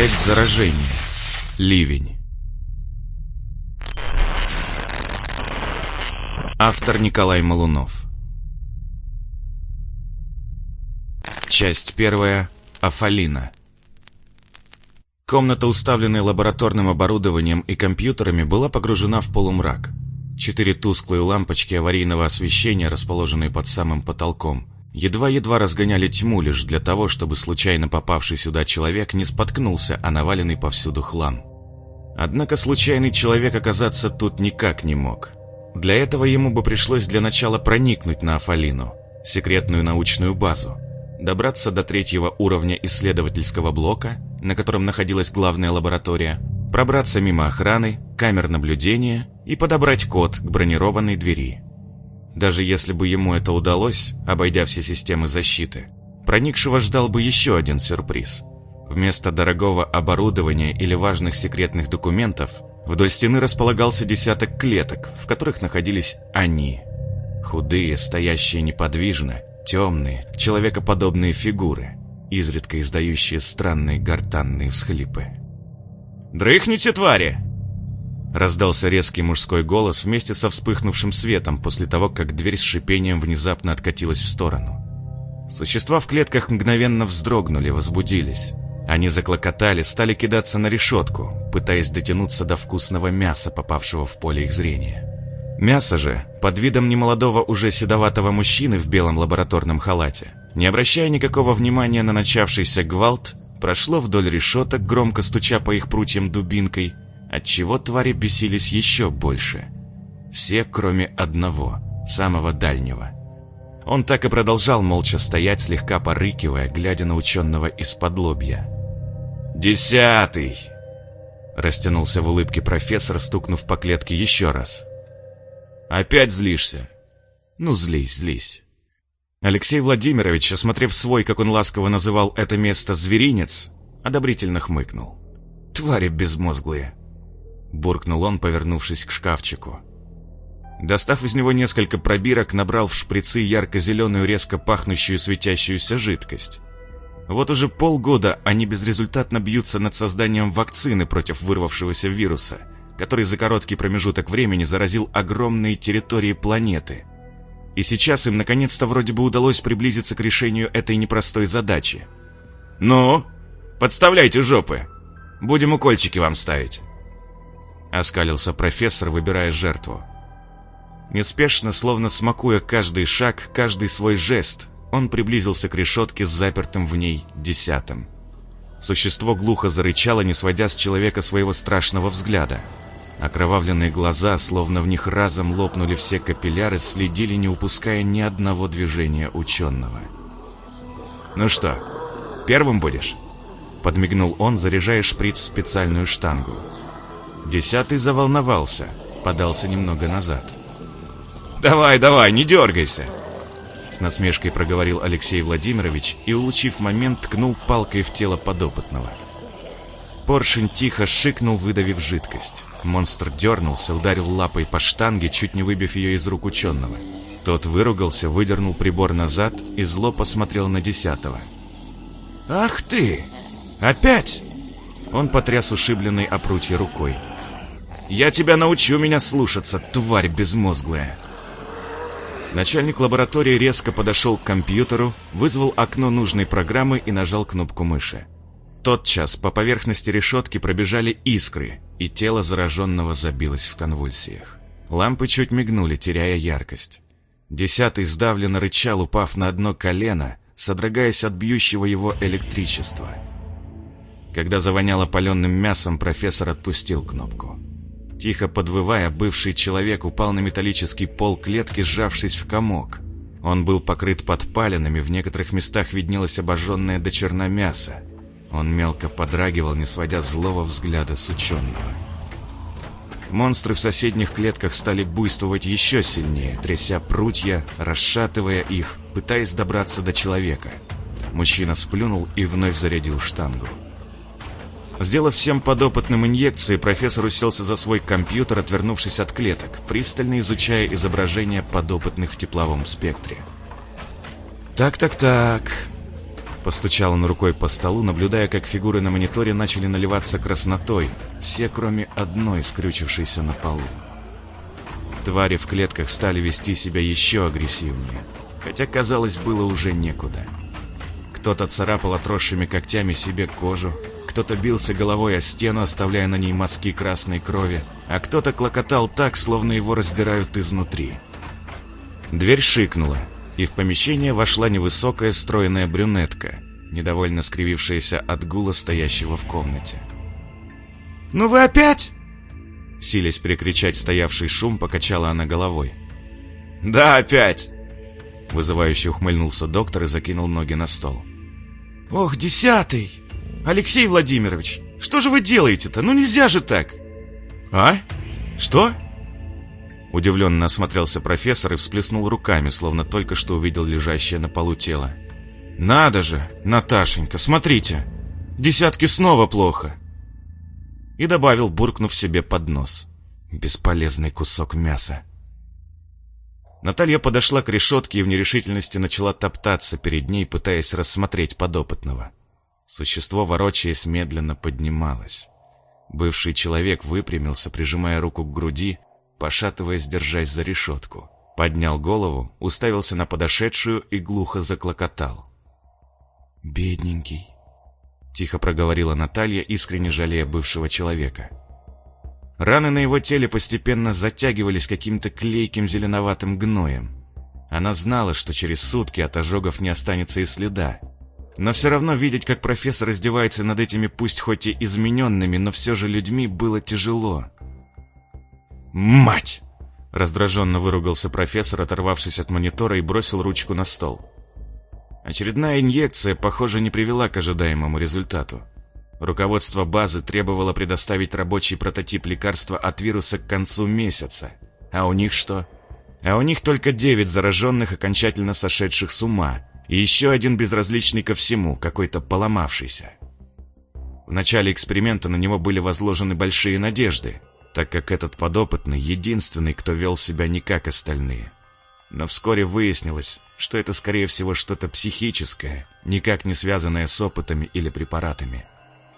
Проект заражения. Ливень. Автор Николай Малунов. Часть первая. Афалина. Комната, уставленная лабораторным оборудованием и компьютерами, была погружена в полумрак. Четыре тусклые лампочки аварийного освещения, расположенные под самым потолком, едва-едва разгоняли тьму лишь для того, чтобы случайно попавший сюда человек не споткнулся о наваленный повсюду хлам. Однако случайный человек оказаться тут никак не мог. Для этого ему бы пришлось для начала проникнуть на Афалину, секретную научную базу, добраться до третьего уровня исследовательского блока, на котором находилась главная лаборатория, пробраться мимо охраны, камер наблюдения и подобрать код к бронированной двери. Даже если бы ему это удалось, обойдя все системы защиты, проникшего ждал бы еще один сюрприз. Вместо дорогого оборудования или важных секретных документов Вдоль стены располагался десяток клеток, в которых находились они. Худые, стоящие неподвижно, темные, человекоподобные фигуры, изредка издающие странные гортанные всхлипы. «Дрыхните, твари!» Раздался резкий мужской голос вместе со вспыхнувшим светом после того, как дверь с шипением внезапно откатилась в сторону. Существа в клетках мгновенно вздрогнули, возбудились. Они заклокотали, стали кидаться на решетку, пытаясь дотянуться до вкусного мяса, попавшего в поле их зрения. Мясо же, под видом немолодого уже седоватого мужчины в белом лабораторном халате, не обращая никакого внимания на начавшийся гвалт, прошло вдоль решеток, громко стуча по их прутьям дубинкой, отчего твари бесились еще больше. Все, кроме одного, самого дальнего. Он так и продолжал молча стоять, слегка порыкивая, глядя на ученого из-под лобья. «Десятый!» Растянулся в улыбке профессор, стукнув по клетке еще раз. «Опять злишься?» «Ну, злись, злись». Алексей Владимирович, осмотрев свой, как он ласково называл это место, зверинец, одобрительно хмыкнул. «Твари безмозглые!» Буркнул он, повернувшись к шкафчику. Достав из него несколько пробирок, набрал в шприцы ярко-зеленую, резко пахнущую светящуюся жидкость. Вот уже полгода они безрезультатно бьются над созданием вакцины против вырвавшегося вируса, который за короткий промежуток времени заразил огромные территории планеты. И сейчас им наконец-то вроде бы удалось приблизиться к решению этой непростой задачи. «Ну, подставляйте жопы! Будем укольчики вам ставить!» Оскалился профессор, выбирая жертву. Неспешно, словно смакуя каждый шаг, каждый свой жест, он приблизился к решетке с запертым в ней десятым. Существо глухо зарычало, не сводя с человека своего страшного взгляда. Окровавленные глаза, словно в них разом лопнули все капилляры, следили, не упуская ни одного движения ученого. «Ну что, первым будешь?» Подмигнул он, заряжая шприц в специальную штангу. Десятый заволновался, подался немного назад. «Давай, давай, не дергайся!» С насмешкой проговорил Алексей Владимирович и, улучив момент, ткнул палкой в тело подопытного. Поршень тихо шикнул, выдавив жидкость. Монстр дернулся, ударил лапой по штанге, чуть не выбив ее из рук ученого. Тот выругался, выдернул прибор назад и зло посмотрел на десятого. «Ах ты! Опять?» Он потряс ушибленной о прутье рукой. «Я тебя научу меня слушаться, тварь безмозглая!» Начальник лаборатории резко подошел к компьютеру, вызвал окно нужной программы и нажал кнопку мыши. Тотчас по поверхности решетки пробежали искры, и тело зараженного забилось в конвульсиях. Лампы чуть мигнули, теряя яркость. Десятый сдавленно рычал, упав на одно колено, содрогаясь от бьющего его электричества. Когда завоняло паленым мясом, профессор отпустил кнопку. Тихо подвывая, бывший человек упал на металлический пол клетки, сжавшись в комок. Он был покрыт подпалинами, в некоторых местах виднелось обожженное до черна мясо. Он мелко подрагивал, не сводя злого взгляда с ученого. Монстры в соседних клетках стали буйствовать еще сильнее, тряся прутья, расшатывая их, пытаясь добраться до человека. Мужчина сплюнул и вновь зарядил штангу. Сделав всем подопытным инъекции, профессор уселся за свой компьютер, отвернувшись от клеток, пристально изучая изображения подопытных в тепловом спектре. «Так-так-так...» Постучал он рукой по столу, наблюдая, как фигуры на мониторе начали наливаться краснотой, все кроме одной, скрючившейся на полу. Твари в клетках стали вести себя еще агрессивнее, хотя, казалось, было уже некуда. Кто-то царапал отросшими когтями себе кожу, кто-то бился головой о стену, оставляя на ней мазки красной крови, а кто-то клокотал так, словно его раздирают изнутри. Дверь шикнула, и в помещение вошла невысокая стройная брюнетка, недовольно скривившаяся от гула стоящего в комнате. «Ну вы опять?» Силясь перекричать стоявший шум, покачала она головой. «Да, опять!» Вызывающе ухмыльнулся доктор и закинул ноги на стол. «Ох, десятый! Алексей Владимирович, что же вы делаете-то? Ну нельзя же так!» «А? Что?» Удивленно осмотрелся профессор и всплеснул руками, словно только что увидел лежащее на полу тело. «Надо же, Наташенька, смотрите! Десятки снова плохо!» И добавил, буркнув себе под нос. «Бесполезный кусок мяса!» Наталья подошла к решетке и в нерешительности начала топтаться перед ней, пытаясь рассмотреть подопытного. Существо, ворочаясь, медленно поднималось. Бывший человек выпрямился, прижимая руку к груди, пошатываясь, держась за решетку. Поднял голову, уставился на подошедшую и глухо заклокотал. «Бедненький», — тихо проговорила Наталья, искренне жалея бывшего человека. Раны на его теле постепенно затягивались каким-то клейким зеленоватым гноем. Она знала, что через сутки от ожогов не останется и следа. Но все равно видеть, как профессор раздевается над этими пусть хоть и измененными, но все же людьми, было тяжело. «Мать!» Раздраженно выругался профессор, оторвавшись от монитора и бросил ручку на стол. Очередная инъекция, похоже, не привела к ожидаемому результату. Руководство базы требовало предоставить рабочий прототип лекарства от вируса к концу месяца. А у них что? А у них только девять зараженных, окончательно сошедших с ума, и еще один безразличный ко всему, какой-то поломавшийся. В начале эксперимента на него были возложены большие надежды, так как этот подопытный единственный, кто вел себя не как остальные. Но вскоре выяснилось, что это скорее всего что-то психическое, никак не связанное с опытами или препаратами.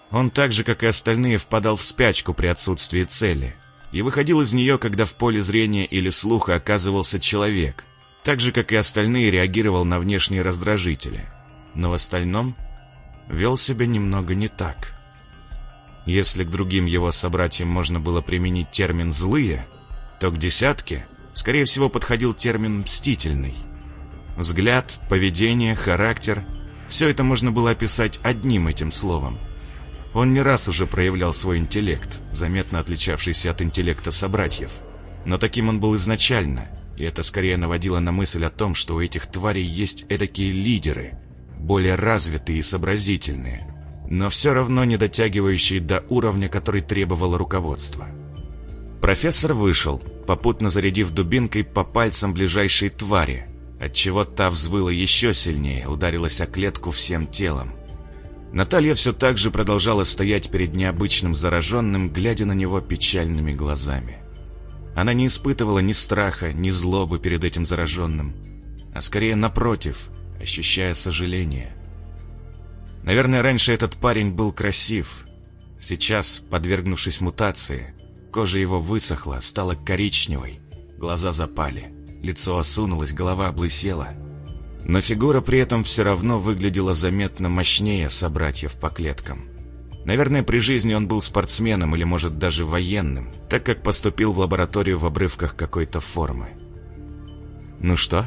Он так же, как и остальные, впадал в спячку при отсутствии цели и выходил из нее, когда в поле зрения или слуха оказывался человек, так же, как и остальные, реагировал на внешние раздражители, но в остальном вел себя немного не так. Если к другим его собратьям можно было применить термин «злые», то к десятке, скорее всего, подходил термин «мстительный». Взгляд, поведение, характер – все это можно было описать одним этим словом – он не раз уже проявлял свой интеллект, заметно отличавшийся от интеллекта собратьев. Но таким он был изначально, и это скорее наводило на мысль о том, что у этих тварей есть эдакие лидеры, более развитые и сообразительные, но все равно не дотягивающие до уровня, который требовало руководство. Профессор вышел, попутно зарядив дубинкой по пальцам ближайшей твари, отчего та взвыла еще сильнее, ударилась о клетку всем телом. Наталья все так же продолжала стоять перед необычным зараженным, глядя на него печальными глазами. Она не испытывала ни страха, ни злобы перед этим зараженным, а скорее напротив, ощущая сожаление. Наверное, раньше этот парень был красив. Сейчас, подвергнувшись мутации, кожа его высохла, стала коричневой, глаза запали, лицо осунулось, голова облысела — но фигура при этом все равно выглядела заметно мощнее собратьев по клеткам. Наверное, при жизни он был спортсменом или, может, даже военным, так как поступил в лабораторию в обрывках какой-то формы. «Ну что?»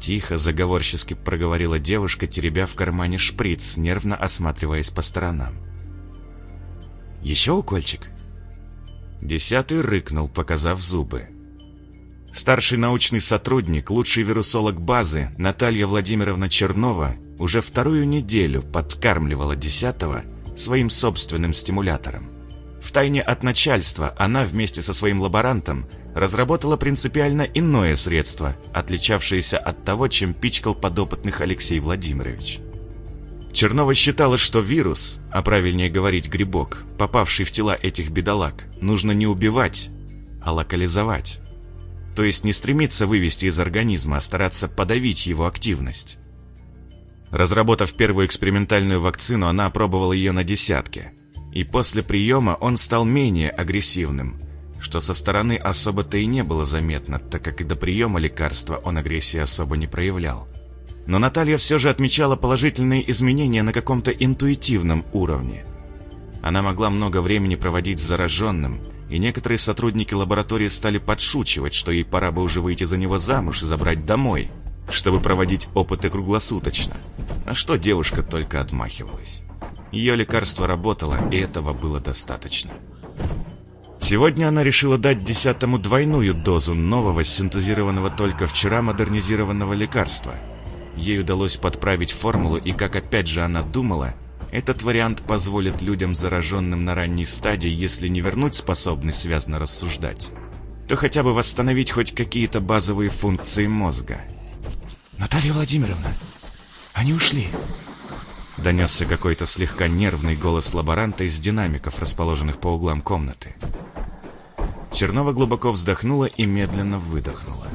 Тихо, заговорчески проговорила девушка, теребя в кармане шприц, нервно осматриваясь по сторонам. «Еще укольчик?» Десятый рыкнул, показав зубы. Старший научный сотрудник, лучший вирусолог базы Наталья Владимировна Чернова уже вторую неделю подкармливала десятого своим собственным стимулятором. Втайне от начальства она вместе со своим лаборантом разработала принципиально иное средство, отличавшееся от того, чем пичкал подопытных Алексей Владимирович. Чернова считала, что вирус, а правильнее говорить грибок, попавший в тела этих бедолаг, нужно не убивать, а локализовать. То есть не стремиться вывести из организма, а стараться подавить его активность. Разработав первую экспериментальную вакцину, она опробовала ее на десятке. И после приема он стал менее агрессивным, что со стороны особо-то и не было заметно, так как и до приема лекарства он агрессии особо не проявлял. Но Наталья все же отмечала положительные изменения на каком-то интуитивном уровне. Она могла много времени проводить с зараженным, и некоторые сотрудники лаборатории стали подшучивать, что ей пора бы уже выйти за него замуж и забрать домой, чтобы проводить опыты круглосуточно. На что девушка только отмахивалась. Ее лекарство работало, и этого было достаточно. Сегодня она решила дать десятому двойную дозу нового, синтезированного только вчера модернизированного лекарства. Ей удалось подправить формулу, и, как опять же она думала, этот вариант позволит людям, зараженным на ранней стадии, если не вернуть способность связно рассуждать, то хотя бы восстановить хоть какие-то базовые функции мозга. «Наталья Владимировна, они ушли!» Донесся какой-то слегка нервный голос лаборанта из динамиков, расположенных по углам комнаты. Чернова глубоко вздохнула и медленно выдохнула.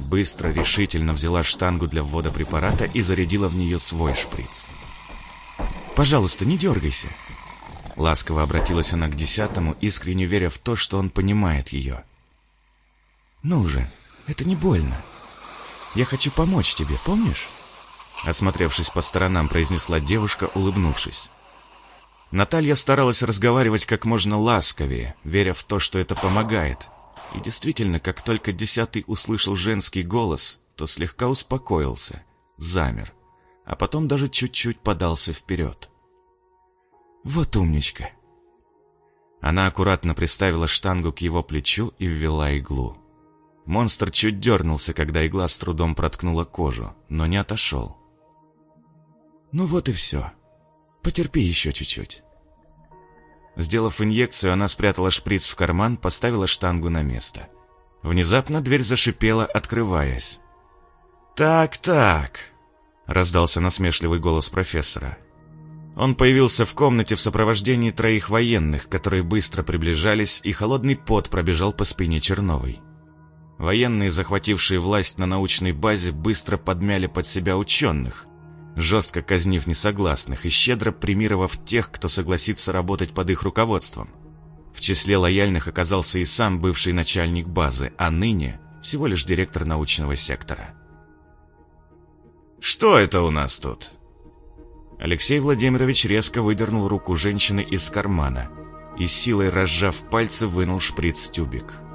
Быстро, решительно взяла штангу для ввода препарата и зарядила в нее свой шприц. «Пожалуйста, не дергайся!» Ласково обратилась она к десятому, искренне веря в то, что он понимает ее. «Ну уже, это не больно. Я хочу помочь тебе, помнишь?» Осмотревшись по сторонам, произнесла девушка, улыбнувшись. Наталья старалась разговаривать как можно ласковее, веря в то, что это помогает. И действительно, как только десятый услышал женский голос, то слегка успокоился, замер, а потом даже чуть-чуть подался вперед. «Вот умничка!» Она аккуратно приставила штангу к его плечу и ввела иглу. Монстр чуть дернулся, когда игла с трудом проткнула кожу, но не отошел. «Ну вот и все. Потерпи еще чуть-чуть». Сделав инъекцию, она спрятала шприц в карман, поставила штангу на место. Внезапно дверь зашипела, открываясь. «Так-так», — раздался насмешливый голос профессора. Он появился в комнате в сопровождении троих военных, которые быстро приближались, и холодный пот пробежал по спине Черновой. Военные, захватившие власть на научной базе, быстро подмяли под себя ученых, жестко казнив несогласных и щедро премировав тех, кто согласится работать под их руководством. В числе лояльных оказался и сам бывший начальник базы, а ныне всего лишь директор научного сектора. «Что это у нас тут?» Алексей Владимирович резко выдернул руку женщины из кармана и силой разжав пальцы вынул шприц-тюбик.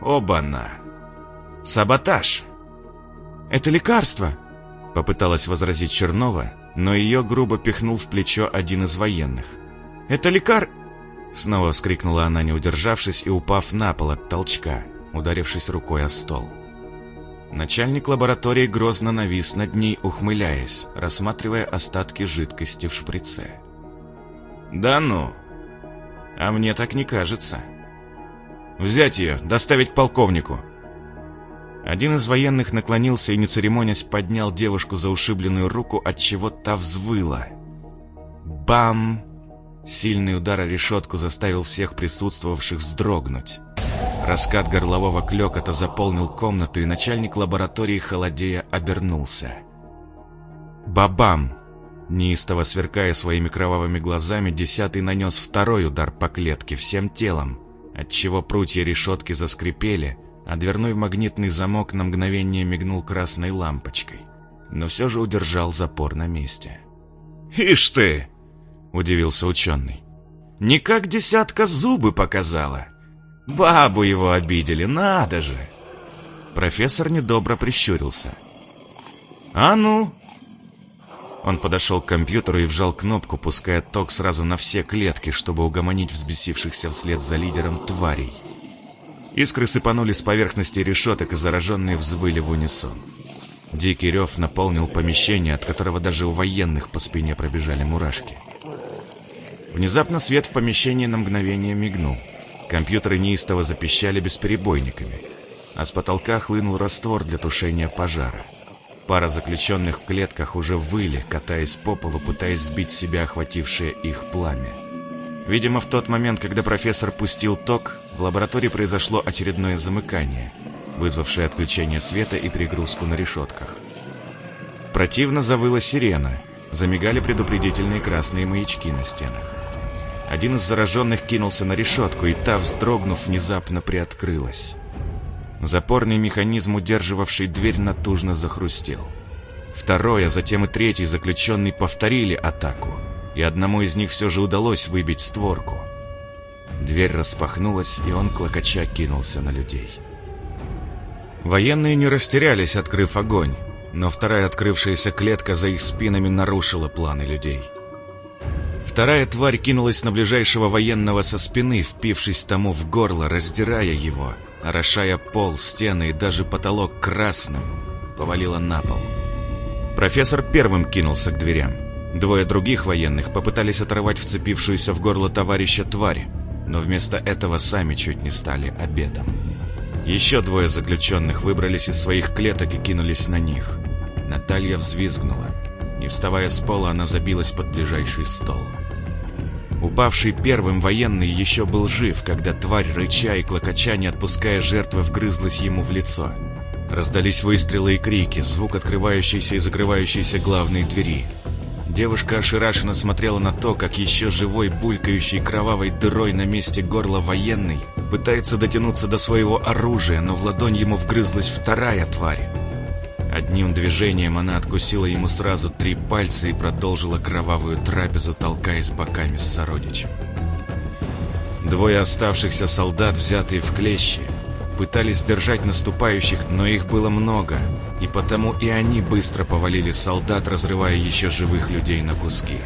«Оба-на! Саботаж!» «Это лекарство!» Попыталась возразить Чернова, но ее грубо пихнул в плечо один из военных. «Это лекар...» Снова вскрикнула она, не удержавшись и упав на пол от толчка, ударившись рукой о стол. Начальник лаборатории грозно навис над ней, ухмыляясь, рассматривая остатки жидкости в шприце. «Да ну! А мне так не кажется. Взять ее, доставить полковнику!» Один из военных наклонился и, не церемонясь, поднял девушку за ушибленную руку, от чего та взвыла. Бам! Сильный удар о решетку заставил всех присутствовавших вздрогнуть. Раскат горлового клёкота заполнил комнату, и начальник лаборатории холодея обернулся. Бабам! Неистово сверкая своими кровавыми глазами, десятый нанес второй удар по клетке всем телом, отчего прутья решетки заскрипели, а дверной магнитный замок на мгновение мигнул красной лампочкой, но все же удержал запор на месте. «Ишь ты!» — удивился ученый. «Не как десятка зубы показала. Бабу его обидели, надо же!» Профессор недобро прищурился. «А ну!» Он подошел к компьютеру и вжал кнопку, пуская ток сразу на все клетки, чтобы угомонить взбесившихся вслед за лидером тварей. Искры сыпанули с поверхности решеток, и зараженные взвыли в унисон. Дикий рев наполнил помещение, от которого даже у военных по спине пробежали мурашки. Внезапно свет в помещении на мгновение мигнул. Компьютеры неистово запищали бесперебойниками, а с потолка хлынул раствор для тушения пожара. Пара заключенных в клетках уже выли, катаясь по полу, пытаясь сбить себя охватившее их пламя. Видимо, в тот момент, когда профессор пустил ток, в лаборатории произошло очередное замыкание, вызвавшее отключение света и пригрузку на решетках. Противно завыла сирена, замигали предупредительные красные маячки на стенах. Один из зараженных кинулся на решетку, и та, вздрогнув, внезапно приоткрылась. Запорный механизм, удерживавший дверь, натужно захрустел. Второй, а затем и третий заключенный повторили атаку, и одному из них все же удалось выбить створку. Дверь распахнулась, и он, клокоча, кинулся на людей. Военные не растерялись, открыв огонь, но вторая открывшаяся клетка за их спинами нарушила планы людей. Вторая тварь кинулась на ближайшего военного со спины, впившись тому в горло, раздирая его, орошая пол, стены и даже потолок красным, повалила на пол. Профессор первым кинулся к дверям. Двое других военных попытались оторвать вцепившуюся в горло товарища тварь, но вместо этого сами чуть не стали обедом. Еще двое заключенных выбрались из своих клеток и кинулись на них. Наталья взвизгнула. Не вставая с пола, она забилась под ближайший стол. Упавший первым военный еще был жив, когда тварь, рыча и клокоча, не отпуская жертвы, вгрызлась ему в лицо. Раздались выстрелы и крики, звук открывающейся и закрывающейся главной двери. Девушка ошарашенно смотрела на то, как еще живой, булькающий кровавой дырой на месте горла военный пытается дотянуться до своего оружия, но в ладонь ему вгрызлась вторая тварь. Одним движением она откусила ему сразу три пальца и продолжила кровавую трапезу, толкаясь боками с сородичем. Двое оставшихся солдат, взятые в клещи, пытались сдержать наступающих, но их было много, и потому и они быстро повалили солдат, разрывая еще живых людей на куски.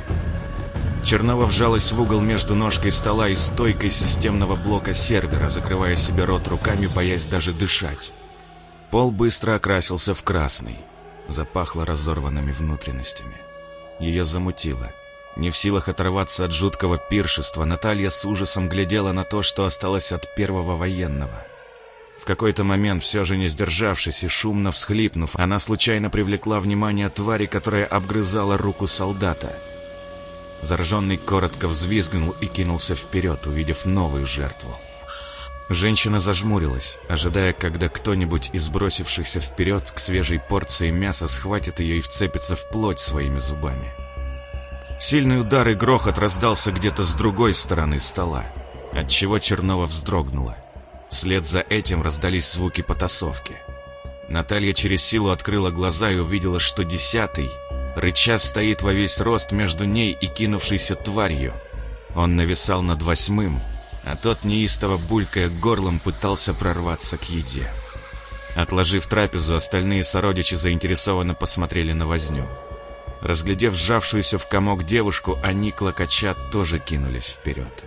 Чернова вжалась в угол между ножкой стола и стойкой системного блока сервера, закрывая себе рот руками, боясь даже дышать. Пол быстро окрасился в красный, запахло разорванными внутренностями. Ее замутило. Не в силах оторваться от жуткого пиршества, Наталья с ужасом глядела на то, что осталось от первого военного. В какой-то момент, все же не сдержавшись и шумно всхлипнув, она случайно привлекла внимание твари, которая обгрызала руку солдата. Зараженный коротко взвизгнул и кинулся вперед, увидев новую жертву. Женщина зажмурилась, ожидая, когда кто-нибудь из бросившихся вперед к свежей порции мяса схватит ее и вцепится в плоть своими зубами. Сильный удар и грохот раздался где-то с другой стороны стола, отчего Чернова вздрогнула. Вслед за этим раздались звуки потасовки. Наталья через силу открыла глаза и увидела, что десятый, рыча, стоит во весь рост между ней и кинувшейся тварью. Он нависал над восьмым, а тот, неистово булькая горлом, пытался прорваться к еде. Отложив трапезу, остальные сородичи заинтересованно посмотрели на возню. Разглядев сжавшуюся в комок девушку, они, клокоча, тоже кинулись вперед.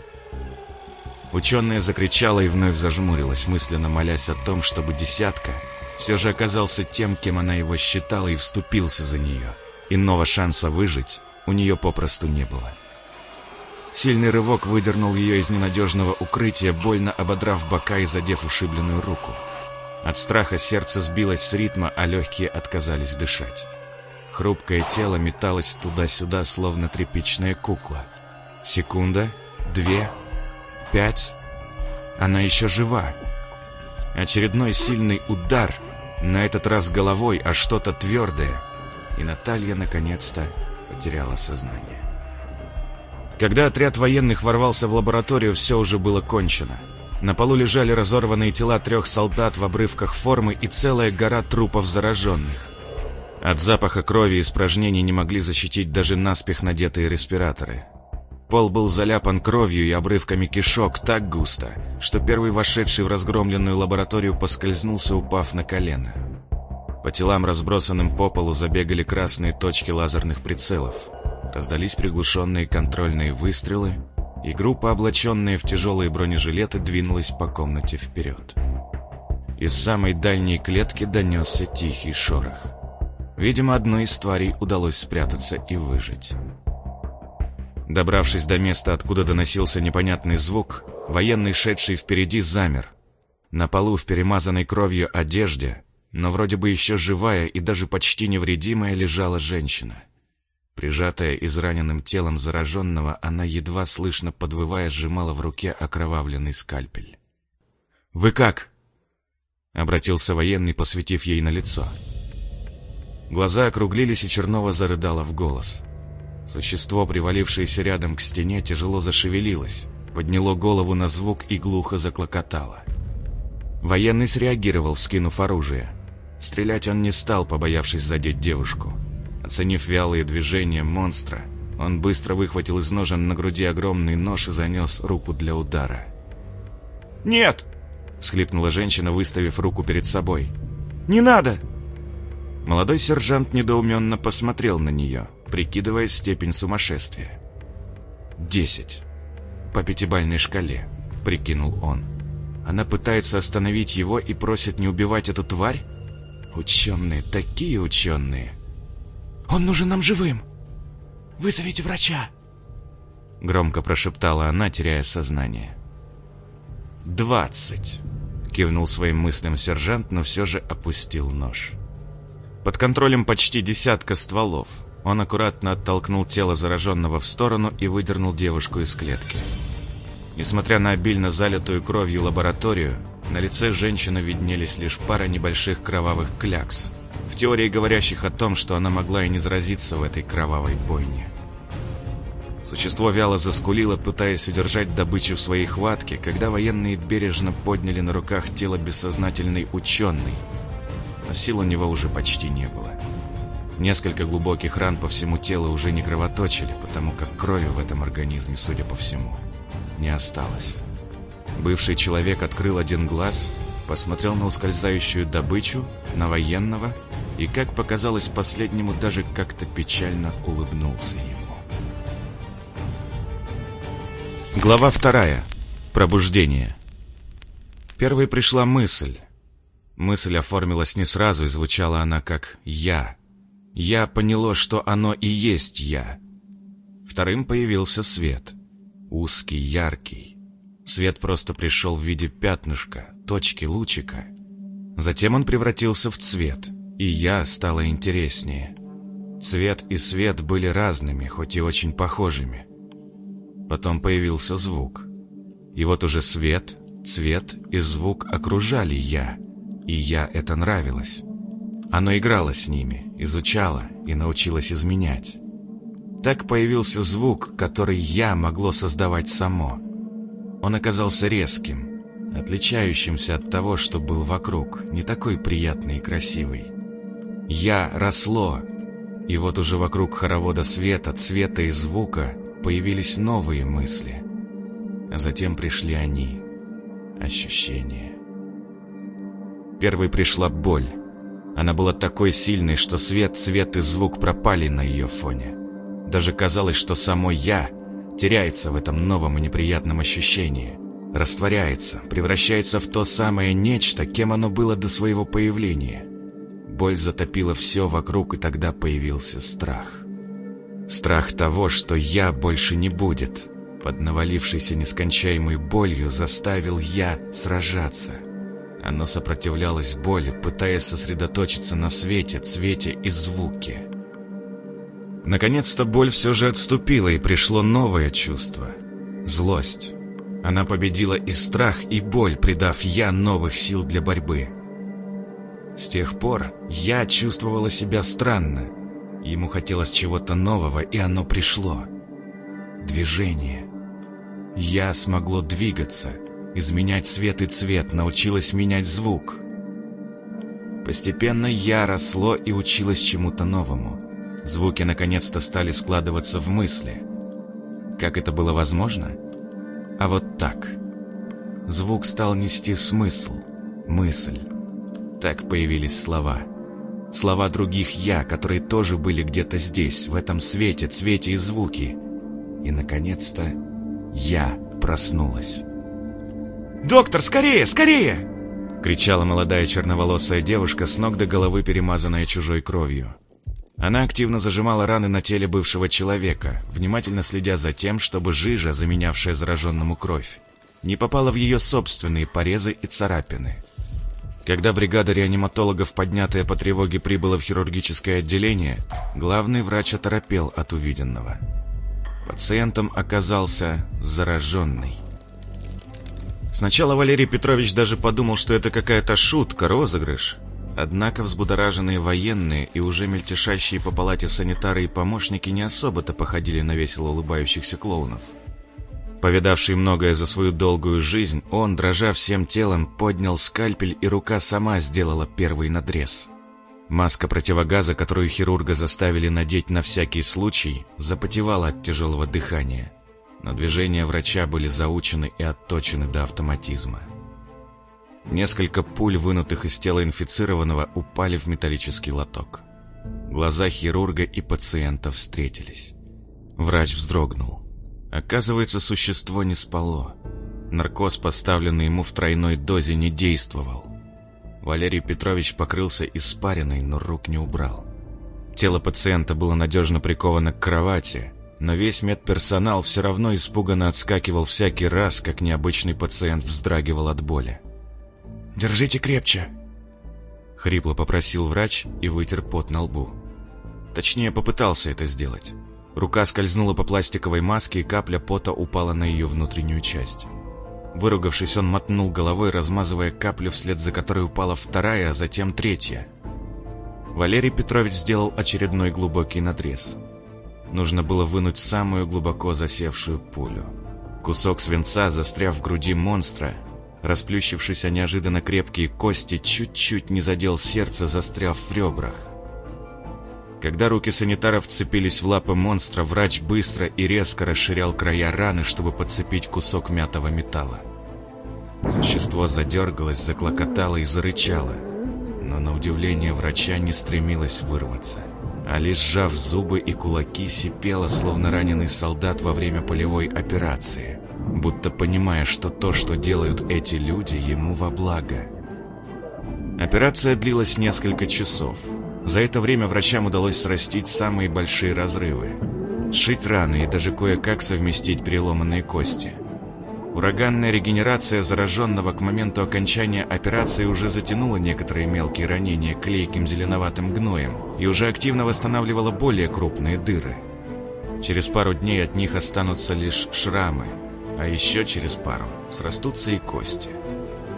Ученая закричала и вновь зажмурилась, мысленно молясь о том, чтобы десятка все же оказался тем, кем она его считала, и вступился за нее. Иного шанса выжить у нее попросту не было. Сильный рывок выдернул ее из ненадежного укрытия, больно ободрав бока и задев ушибленную руку. От страха сердце сбилось с ритма, а легкие отказались дышать. Хрупкое тело металось туда-сюда, словно тряпичная кукла. Секунда, две, Пять. Она еще жива. Очередной сильный удар, на этот раз головой, а что-то твердое. И Наталья наконец-то потеряла сознание. Когда отряд военных ворвался в лабораторию, все уже было кончено. На полу лежали разорванные тела трех солдат в обрывках формы и целая гора трупов зараженных. От запаха крови и испражнений не могли защитить даже наспех надетые респираторы. Пол был заляпан кровью и обрывками кишок так густо, что первый вошедший в разгромленную лабораторию поскользнулся, упав на колено. По телам, разбросанным по полу, забегали красные точки лазерных прицелов. Раздались приглушенные контрольные выстрелы, и группа, облаченная в тяжелые бронежилеты, двинулась по комнате вперед. Из самой дальней клетки донесся тихий шорох. Видимо, одной из тварей удалось спрятаться и выжить. Добравшись до места, откуда доносился непонятный звук, военный, шедший впереди, замер. На полу в перемазанной кровью одежде, но вроде бы еще живая и даже почти невредимая, лежала женщина. Прижатая израненным телом зараженного, она едва слышно подвывая сжимала в руке окровавленный скальпель. «Вы как?» — обратился военный, посветив ей на лицо. Глаза округлились, и Чернова зарыдала в голос. Существо, привалившееся рядом к стене, тяжело зашевелилось, подняло голову на звук и глухо заклокотало. Военный среагировал, скинув оружие. Стрелять он не стал, побоявшись задеть девушку. Оценив вялые движения монстра, он быстро выхватил из ножен на груди огромный нож и занес руку для удара. «Нет!» — схлипнула женщина, выставив руку перед собой. «Не надо!» Молодой сержант недоуменно посмотрел на нее, прикидывая степень сумасшествия. «Десять. По пятибальной шкале», — прикинул он. «Она пытается остановить его и просит не убивать эту тварь? Ученые, такие ученые!» «Он нужен нам живым! Вызовите врача!» Громко прошептала она, теряя сознание. «Двадцать!» — кивнул своим мыслям сержант, но все же опустил нож. Под контролем почти десятка стволов. Он аккуратно оттолкнул тело зараженного в сторону и выдернул девушку из клетки. Несмотря на обильно залитую кровью лабораторию, на лице женщины виднелись лишь пара небольших кровавых клякс, в теории говорящих о том, что она могла и не заразиться в этой кровавой бойне. Существо вяло заскулило, пытаясь удержать добычу в своей хватке, когда военные бережно подняли на руках тело бессознательной ученой, но сил у него уже почти не было. Несколько глубоких ран по всему телу уже не кровоточили, потому как крови в этом организме, судя по всему, не осталось. Бывший человек открыл один глаз, посмотрел на ускользающую добычу, на военного и, как показалось последнему, даже как-то печально улыбнулся ему. Глава вторая. Пробуждение. Первой пришла мысль. Мысль оформилась не сразу, и звучала она как «я». Я поняло, что оно и есть я. Вторым появился свет. Узкий, яркий. Свет просто пришел в виде пятнышка, точки, лучика. Затем он превратился в цвет, и я стало интереснее. Цвет и свет были разными, хоть и очень похожими. Потом появился звук. И вот уже свет, цвет и звук окружали я — и я это нравилось. Оно играло с ними, изучало и научилось изменять. Так появился звук, который я могло создавать само. Он оказался резким, отличающимся от того, что был вокруг, не такой приятный и красивый. Я росло, и вот уже вокруг хоровода света, цвета и звука появились новые мысли. А затем пришли они, ощущения. Первой пришла боль. Она была такой сильной, что свет, цвет и звук пропали на ее фоне. Даже казалось, что само «я» теряется в этом новом и неприятном ощущении. Растворяется, превращается в то самое нечто, кем оно было до своего появления. Боль затопила все вокруг, и тогда появился страх. Страх того, что «я» больше не будет. Под навалившейся нескончаемой болью заставил «я» сражаться – оно сопротивлялось боли, пытаясь сосредоточиться на свете, цвете и звуке. Наконец-то боль все же отступила, и пришло новое чувство — злость. Она победила и страх, и боль, придав «я» новых сил для борьбы. С тех пор «я» чувствовала себя странно. Ему хотелось чего-то нового, и оно пришло. Движение. «Я» смогло двигаться — изменять свет и цвет, научилась менять звук. Постепенно я росло и училась чему-то новому. Звуки наконец-то стали складываться в мысли. Как это было возможно? А вот так. Звук стал нести смысл, мысль. Так появились слова. Слова других «я», которые тоже были где-то здесь, в этом свете, цвете и звуке. И, наконец-то, я проснулась. «Доктор, скорее, скорее!» кричала молодая черноволосая девушка с ног до головы, перемазанная чужой кровью. Она активно зажимала раны на теле бывшего человека, внимательно следя за тем, чтобы жижа, заменявшая зараженному кровь, не попала в ее собственные порезы и царапины. Когда бригада реаниматологов, поднятая по тревоге, прибыла в хирургическое отделение, главный врач оторопел от увиденного. Пациентом оказался зараженный. Сначала Валерий Петрович даже подумал, что это какая-то шутка, розыгрыш. Однако взбудораженные военные и уже мельтешащие по палате санитары и помощники не особо-то походили на весело улыбающихся клоунов. Повидавший многое за свою долгую жизнь, он, дрожа всем телом, поднял скальпель, и рука сама сделала первый надрез. Маска противогаза, которую хирурга заставили надеть на всякий случай, запотевала от тяжелого дыхания, но движения врача были заучены и отточены до автоматизма. Несколько пуль, вынутых из тела инфицированного, упали в металлический лоток. Глаза хирурга и пациента встретились. Врач вздрогнул. Оказывается, существо не спало. Наркоз, поставленный ему в тройной дозе, не действовал. Валерий Петрович покрылся испариной, но рук не убрал. Тело пациента было надежно приковано к кровати, но весь медперсонал все равно испуганно отскакивал всякий раз, как необычный пациент вздрагивал от боли. «Держите крепче!» Хрипло попросил врач и вытер пот на лбу. Точнее, попытался это сделать. Рука скользнула по пластиковой маске, и капля пота упала на ее внутреннюю часть. Выругавшись, он мотнул головой, размазывая каплю, вслед за которой упала вторая, а затем третья. Валерий Петрович сделал очередной глубокий надрез. Нужно было вынуть самую глубоко засевшую пулю. Кусок свинца, застряв в груди монстра, расплющившись о неожиданно крепкие кости, чуть-чуть не задел сердце, застряв в ребрах. Когда руки санитаров вцепились в лапы монстра, врач быстро и резко расширял края раны, чтобы подцепить кусок мятого металла. Существо задергалось, заклокотало и зарычало, но на удивление врача не стремилось вырваться, а лишь сжав зубы и кулаки, сипело, словно раненый солдат во время полевой операции будто понимая, что то, что делают эти люди, ему во благо. Операция длилась несколько часов. За это время врачам удалось срастить самые большие разрывы, сшить раны и даже кое-как совместить переломанные кости. Ураганная регенерация зараженного к моменту окончания операции уже затянула некоторые мелкие ранения клейким зеленоватым гноем и уже активно восстанавливала более крупные дыры. Через пару дней от них останутся лишь шрамы, а еще через пару срастутся и кости.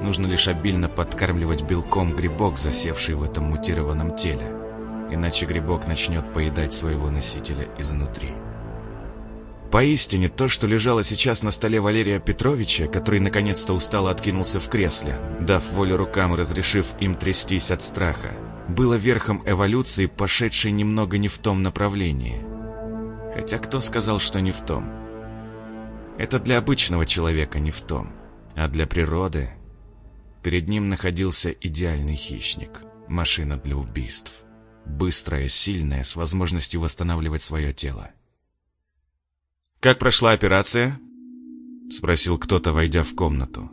Нужно лишь обильно подкармливать белком грибок, засевший в этом мутированном теле. Иначе грибок начнет поедать своего носителя изнутри. Поистине, то, что лежало сейчас на столе Валерия Петровича, который наконец-то устало откинулся в кресле, дав волю рукам и разрешив им трястись от страха, было верхом эволюции, пошедшей немного не в том направлении. Хотя кто сказал, что не в том? Это для обычного человека не в том, а для природы. Перед ним находился идеальный хищник, машина для убийств. Быстрая, сильная, с возможностью восстанавливать свое тело. «Как прошла операция?» — спросил кто-то, войдя в комнату.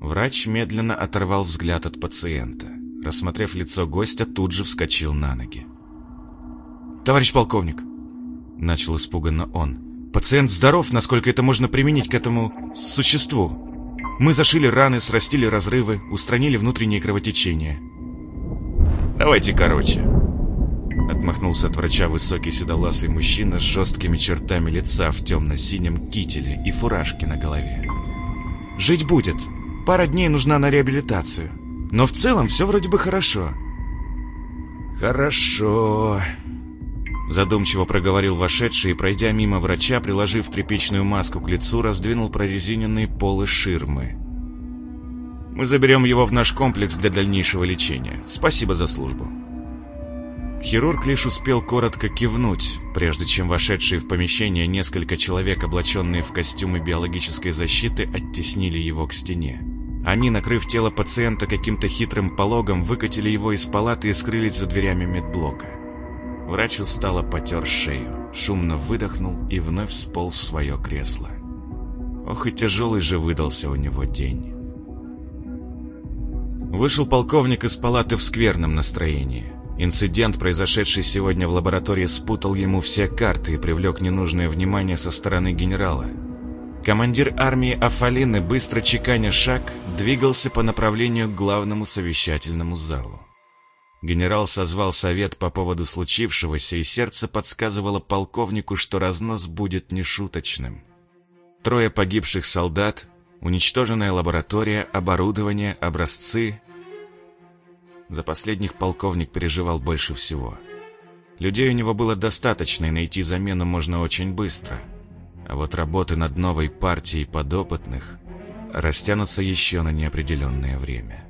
Врач медленно оторвал взгляд от пациента. Рассмотрев лицо гостя, тут же вскочил на ноги. «Товарищ полковник!» — начал испуганно он. Пациент здоров, насколько это можно применить к этому существу. Мы зашили раны, срастили разрывы, устранили внутренние кровотечения. «Давайте короче», — отмахнулся от врача высокий седовласый мужчина с жесткими чертами лица в темно-синем кителе и фуражке на голове. «Жить будет. Пара дней нужна на реабилитацию. Но в целом все вроде бы хорошо». «Хорошо», Задумчиво проговорил вошедший и, пройдя мимо врача, приложив тряпичную маску к лицу, раздвинул прорезиненные полы ширмы. «Мы заберем его в наш комплекс для дальнейшего лечения. Спасибо за службу». Хирург лишь успел коротко кивнуть, прежде чем вошедшие в помещение несколько человек, облаченные в костюмы биологической защиты, оттеснили его к стене. Они, накрыв тело пациента каким-то хитрым пологом, выкатили его из палаты и скрылись за дверями медблока. Врач устало потер шею, шумно выдохнул и вновь сполз в свое кресло. Ох и тяжелый же выдался у него день. Вышел полковник из палаты в скверном настроении. Инцидент, произошедший сегодня в лаборатории, спутал ему все карты и привлек ненужное внимание со стороны генерала. Командир армии Афалины, быстро чеканя шаг, двигался по направлению к главному совещательному залу. Генерал созвал совет по поводу случившегося, и сердце подсказывало полковнику, что разнос будет нешуточным. Трое погибших солдат, уничтоженная лаборатория, оборудование, образцы. За последних полковник переживал больше всего. Людей у него было достаточно, и найти замену можно очень быстро. А вот работы над новой партией подопытных растянутся еще на неопределенное время.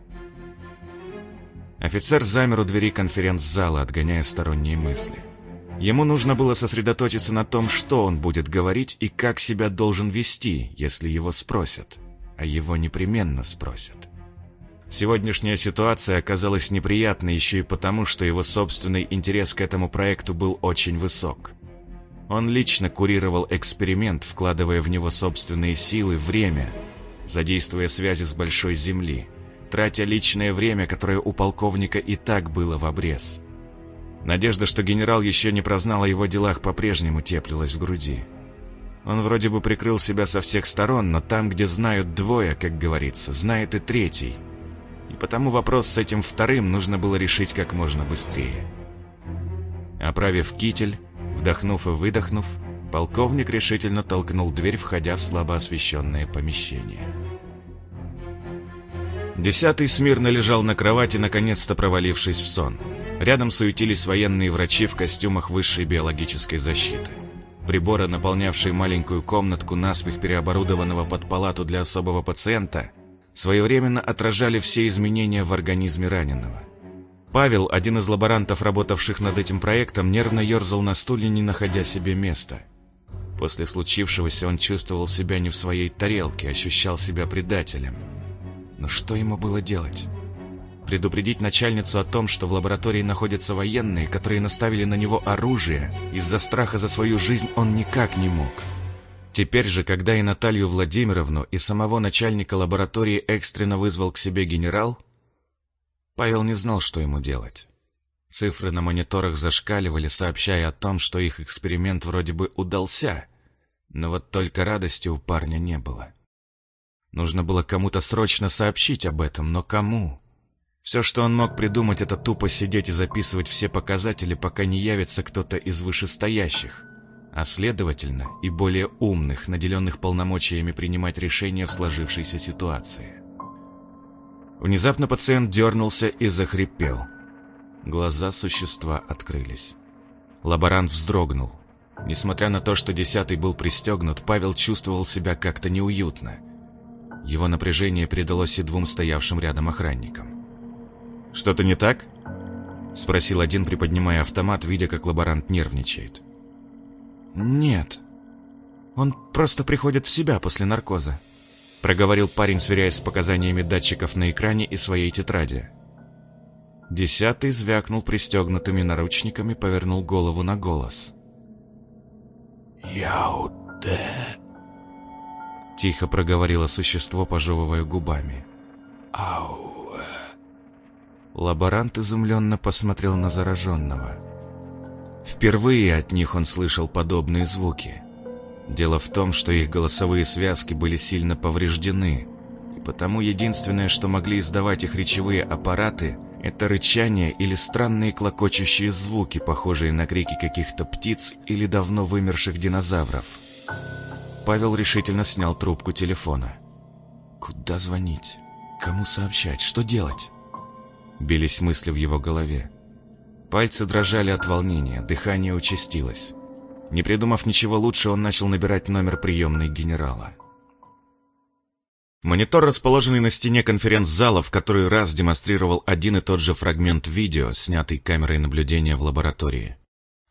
Офицер замер у двери конференц-зала, отгоняя сторонние мысли. Ему нужно было сосредоточиться на том, что он будет говорить и как себя должен вести, если его спросят. А его непременно спросят. Сегодняшняя ситуация оказалась неприятной еще и потому, что его собственный интерес к этому проекту был очень высок. Он лично курировал эксперимент, вкладывая в него собственные силы, время, задействуя связи с Большой Земли, тратя личное время, которое у полковника и так было в обрез. Надежда, что генерал еще не прознал о его делах, по-прежнему теплилась в груди. Он вроде бы прикрыл себя со всех сторон, но там, где знают двое, как говорится, знает и третий. Потому вопрос с этим вторым нужно было решить как можно быстрее. Оправив китель, вдохнув и выдохнув, полковник решительно толкнул дверь, входя в слабо освещенное помещение. Десятый смирно лежал на кровати, наконец-то провалившись в сон. Рядом суетились военные врачи в костюмах высшей биологической защиты. Приборы, наполнявшие маленькую комнатку, наспех переоборудованного под палату для особого пациента, своевременно отражали все изменения в организме раненого. Павел, один из лаборантов, работавших над этим проектом, нервно ерзал на стуле, не находя себе места. После случившегося он чувствовал себя не в своей тарелке, ощущал себя предателем. Но что ему было делать? Предупредить начальницу о том, что в лаборатории находятся военные, которые наставили на него оружие, из-за страха за свою жизнь он никак не мог. Теперь же, когда и Наталью Владимировну, и самого начальника лаборатории экстренно вызвал к себе генерал, Павел не знал, что ему делать. Цифры на мониторах зашкаливали, сообщая о том, что их эксперимент вроде бы удался, но вот только радости у парня не было. Нужно было кому-то срочно сообщить об этом, но кому? Все, что он мог придумать, это тупо сидеть и записывать все показатели, пока не явится кто-то из вышестоящих, а следовательно и более умных, наделенных полномочиями принимать решения в сложившейся ситуации. Внезапно пациент дернулся и захрипел. Глаза существа открылись. Лаборант вздрогнул. Несмотря на то, что десятый был пристегнут, Павел чувствовал себя как-то неуютно. Его напряжение передалось и двум стоявшим рядом охранникам. «Что-то не так?» — спросил один, приподнимая автомат, видя, как лаборант нервничает. «Нет. Он просто приходит в себя после наркоза», — проговорил парень, сверяясь с показаниями датчиков на экране и своей тетради. Десятый звякнул пристегнутыми наручниками, повернул голову на голос. «Яуде...» Тихо проговорило существо, пожевывая губами. «Ау...» Лаборант изумленно посмотрел на зараженного. Впервые от них он слышал подобные звуки. Дело в том, что их голосовые связки были сильно повреждены, и потому единственное, что могли издавать их речевые аппараты, это рычание или странные клокочущие звуки, похожие на крики каких-то птиц или давно вымерших динозавров. Павел решительно снял трубку телефона. Куда звонить? Кому сообщать? Что делать? Бились мысли в его голове. Пальцы дрожали от волнения, дыхание участилось. Не придумав ничего лучше, он начал набирать номер приемной генерала. Монитор, расположенный на стене конференц-зала, в который раз демонстрировал один и тот же фрагмент видео, снятый камерой наблюдения в лаборатории.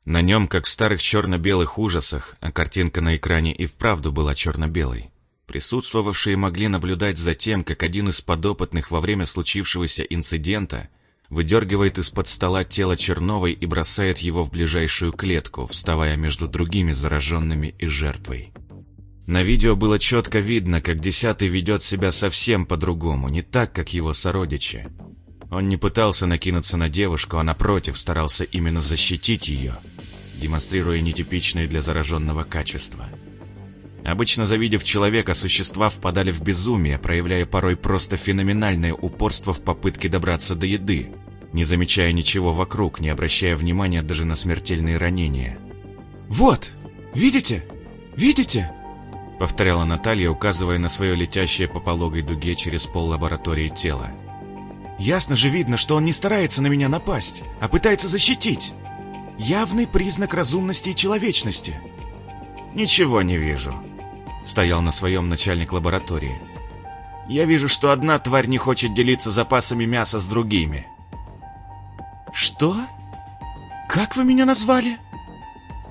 На нем, как в старых черно-белых ужасах, а картинка на экране и вправду была черно-белой, Присутствовавшие могли наблюдать за тем, как один из подопытных во время случившегося инцидента выдергивает из-под стола тело Черновой и бросает его в ближайшую клетку, вставая между другими зараженными и жертвой. На видео было четко видно, как Десятый ведет себя совсем по-другому, не так, как его сородичи. Он не пытался накинуться на девушку, а напротив старался именно защитить ее, демонстрируя нетипичные для зараженного качества – Обычно завидев человека, существа впадали в безумие, проявляя порой просто феноменальное упорство в попытке добраться до еды, не замечая ничего вокруг, не обращая внимания даже на смертельные ранения. «Вот! Видите? Видите?» Повторяла Наталья, указывая на свое летящее по пологой дуге через пол лаборатории тело. Ясно же видно, что он не старается на меня напасть, а пытается защитить. Явный признак разумности и человечности. Ничего не вижу. Стоял на своем начальник лаборатории. Я вижу, что одна тварь не хочет делиться запасами мяса с другими. Что? Как вы меня назвали?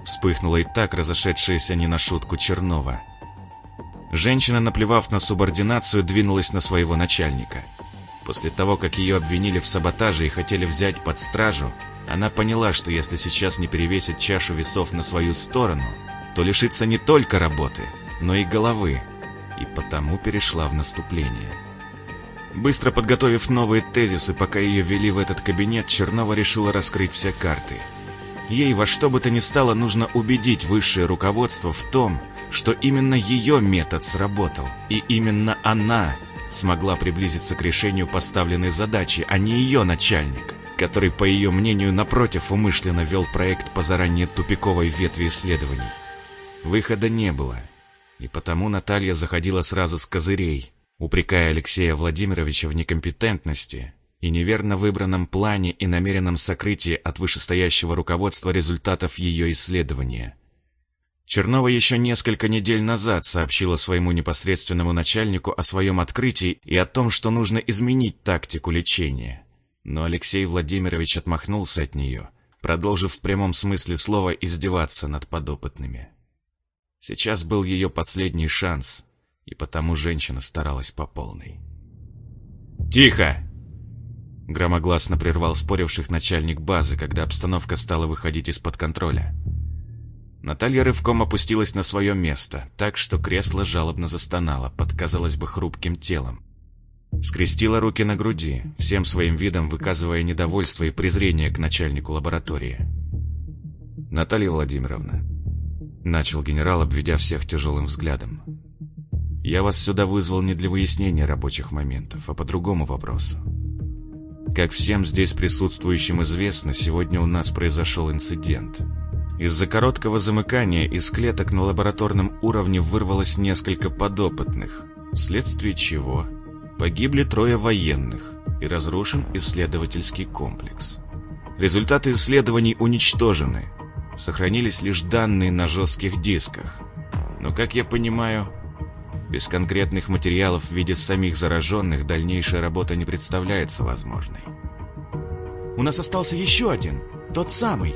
Вспыхнула и так разошедшаяся не на шутку Чернова. Женщина, наплевав на субординацию, двинулась на своего начальника. После того, как ее обвинили в саботаже и хотели взять под стражу, она поняла, что если сейчас не перевесит чашу весов на свою сторону, то лишится не только работы, но и головы, и потому перешла в наступление. Быстро подготовив новые тезисы, пока ее вели в этот кабинет, Чернова решила раскрыть все карты. Ей во что бы то ни стало нужно убедить высшее руководство в том, что именно ее метод сработал, и именно она смогла приблизиться к решению поставленной задачи, а не ее начальник, который, по ее мнению, напротив, умышленно вел проект по заранее тупиковой ветви исследований. Выхода не было, и потому Наталья заходила сразу с козырей, упрекая Алексея Владимировича в некомпетентности и неверно выбранном плане и намеренном сокрытии от вышестоящего руководства результатов ее исследования – Чернова еще несколько недель назад сообщила своему непосредственному начальнику о своем открытии и о том, что нужно изменить тактику лечения. Но Алексей Владимирович отмахнулся от нее, продолжив в прямом смысле слова издеваться над подопытными. Сейчас был ее последний шанс, и потому женщина старалась по полной. «Тихо!» Громогласно прервал споривших начальник базы, когда обстановка стала выходить из-под контроля. Наталья рывком опустилась на свое место, так что кресло жалобно застонало под, казалось бы, хрупким телом. Скрестила руки на груди, всем своим видом выказывая недовольство и презрение к начальнику лаборатории. «Наталья Владимировна», — начал генерал, обведя всех тяжелым взглядом, «я вас сюда вызвал не для выяснения рабочих моментов, а по другому вопросу. Как всем здесь присутствующим известно, сегодня у нас произошел инцидент — из-за короткого замыкания из клеток на лабораторном уровне вырвалось несколько подопытных, вследствие чего погибли трое военных и разрушен исследовательский комплекс. Результаты исследований уничтожены, сохранились лишь данные на жестких дисках. Но, как я понимаю, без конкретных материалов в виде самих зараженных дальнейшая работа не представляется возможной. «У нас остался еще один, тот самый»,